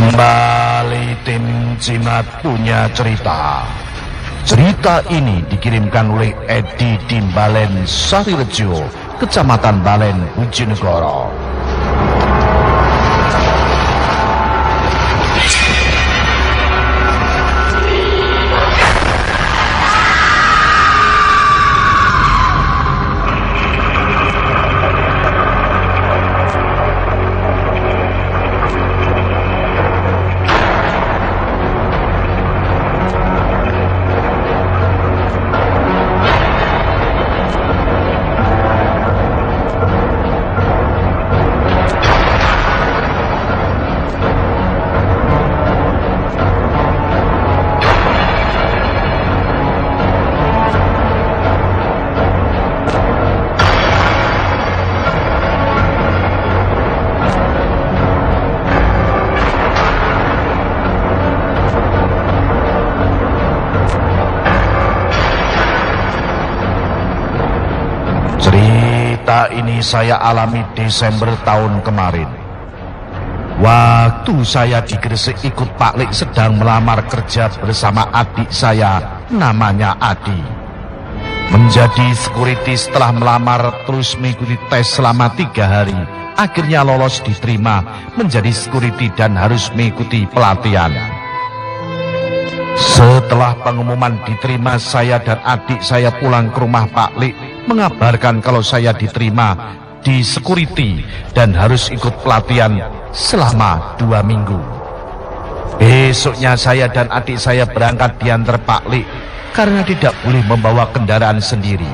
Kembali tim Cimat punya cerita. Cerita ini dikirimkan oleh Edi Dimbalen Sarirejo, Kecamatan Balen, Bojonegoro. Saya alami Desember tahun kemarin. Waktu saya di Gresik ikut Pak Lik sedang melamar kerja bersama adik saya, namanya Adi. Menjadi security setelah melamar terus mengikuti tes selama tiga hari. Akhirnya lolos diterima menjadi security dan harus mengikuti pelatihan. Setelah pengumuman diterima, saya dan adik saya pulang ke rumah Pak Lik mengabarkan kalau saya diterima di security dan harus ikut pelatihan selama dua minggu. Besoknya saya dan adik saya berangkat diantar Pak Lik karena tidak boleh membawa kendaraan sendiri.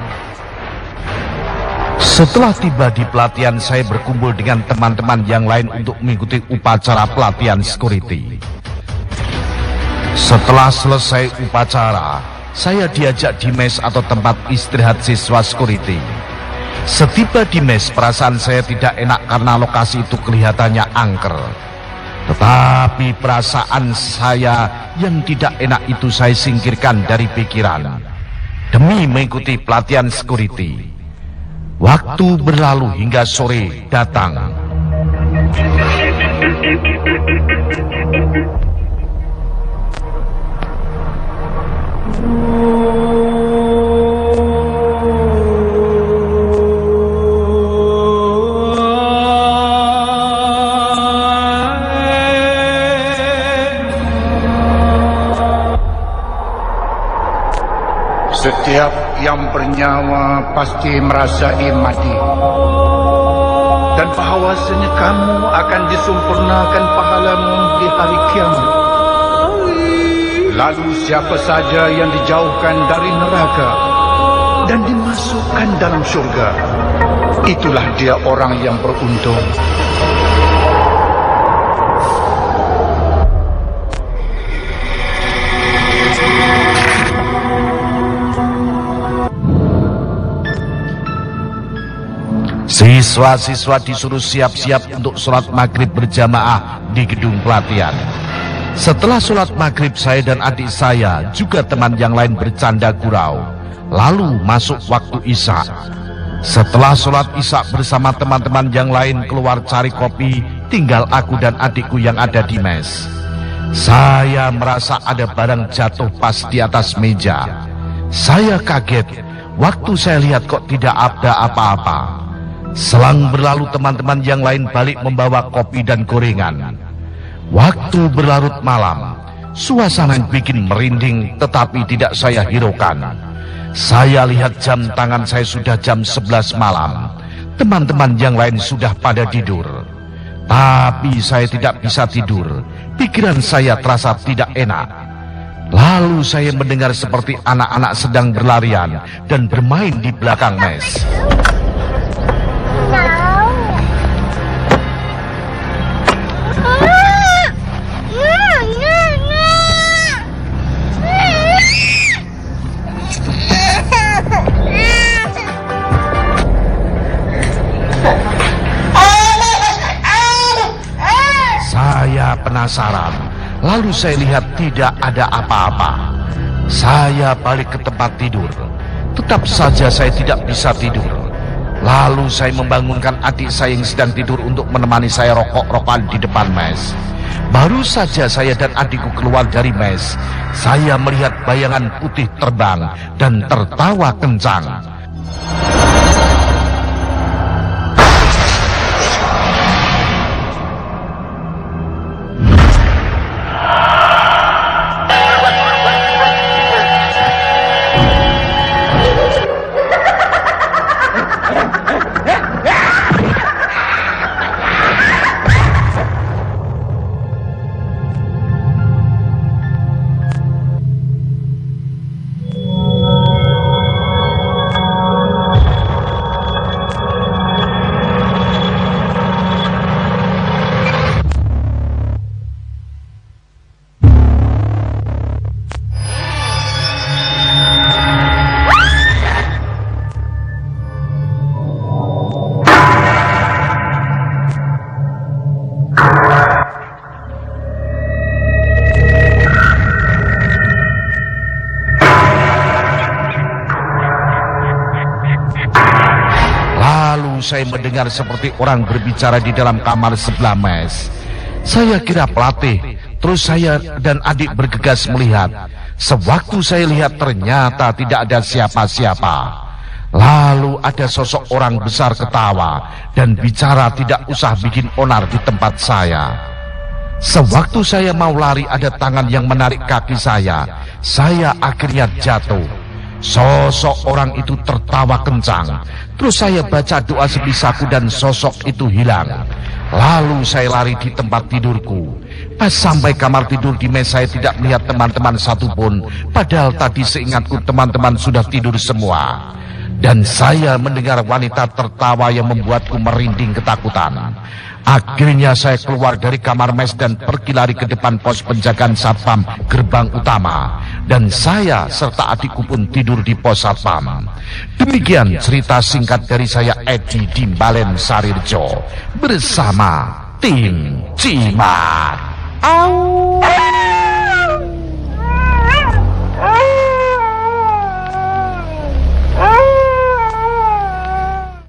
Setelah tiba di pelatihan, saya berkumpul dengan teman-teman yang lain untuk mengikuti upacara pelatihan security. Setelah selesai upacara, saya diajak di mes atau tempat istirahat siswa security. Setiba di mes, perasaan saya tidak enak karena lokasi itu kelihatannya angker. Tetapi perasaan saya yang tidak enak itu saya singkirkan dari pikiran. Demi mengikuti pelatihan security. Waktu berlalu hingga sore datang. Setiap yang bernyawa pasti merasai mati. Dan bahawasanya kamu akan disempurnakan pahalamu di hari kiamat. Lalu siapa saja yang dijauhkan dari neraka dan dimasukkan dalam syurga, itulah dia orang yang beruntung. Siswa-siswa disuruh siap-siap untuk sholat maghrib berjamaah di gedung pelatihan. Setelah sholat maghrib saya dan adik saya juga teman yang lain bercanda gurau. Lalu masuk waktu isya. Setelah sholat isya bersama teman-teman yang lain keluar cari kopi, tinggal aku dan adikku yang ada di mes. Saya merasa ada barang jatuh pas di atas meja. Saya kaget. Waktu saya lihat kok tidak ada apa-apa. Selang berlalu teman-teman yang lain balik membawa kopi dan gorengan. Waktu berlarut malam, suasana bikin merinding tetapi tidak saya hiraukan. Saya lihat jam tangan saya sudah jam 11 malam. Teman-teman yang lain sudah pada tidur. Tapi saya tidak bisa tidur. Pikiran saya terasa tidak enak. Lalu saya mendengar seperti anak-anak sedang berlarian dan bermain di belakang mes. Penasaran. Lalu saya lihat tidak ada apa-apa. Saya balik ke tempat tidur. Tetap saja saya tidak bisa tidur. Lalu saya membangunkan adik saya yang sedang tidur untuk menemani saya rokok-rokokan di depan mes. Baru saja saya dan adikku keluar dari mes, saya melihat bayangan putih terbang dan tertawa kencang. Saya mendengar seperti orang berbicara di dalam kamar sebelah mes. Saya kira pelatih, terus saya dan adik bergegas melihat. Sewaktu saya lihat ternyata tidak ada siapa-siapa. Lalu ada sosok orang besar ketawa dan bicara tidak usah bikin onar di tempat saya. Sewaktu saya mau lari ada tangan yang menarik kaki saya. Saya akhirnya jatuh. Sosok orang itu tertawa kencang. Terus saya baca doa sebisaku dan sosok itu hilang. Lalu saya lari di tempat tidurku. Pas sampai kamar tidur di mes saya tidak melihat teman-teman satupun. Padahal tadi seingatku teman-teman sudah tidur semua. Dan saya mendengar wanita tertawa yang membuatku merinding ketakutan. Akhirnya saya keluar dari kamar mes dan pergi lari ke depan pos penjagaan satpam gerbang utama. Dan saya serta adikku pun tidur di pos satpam. Demikian cerita singkat dari saya Edi Dimbalen Sarirjo bersama tim Cimat. Au.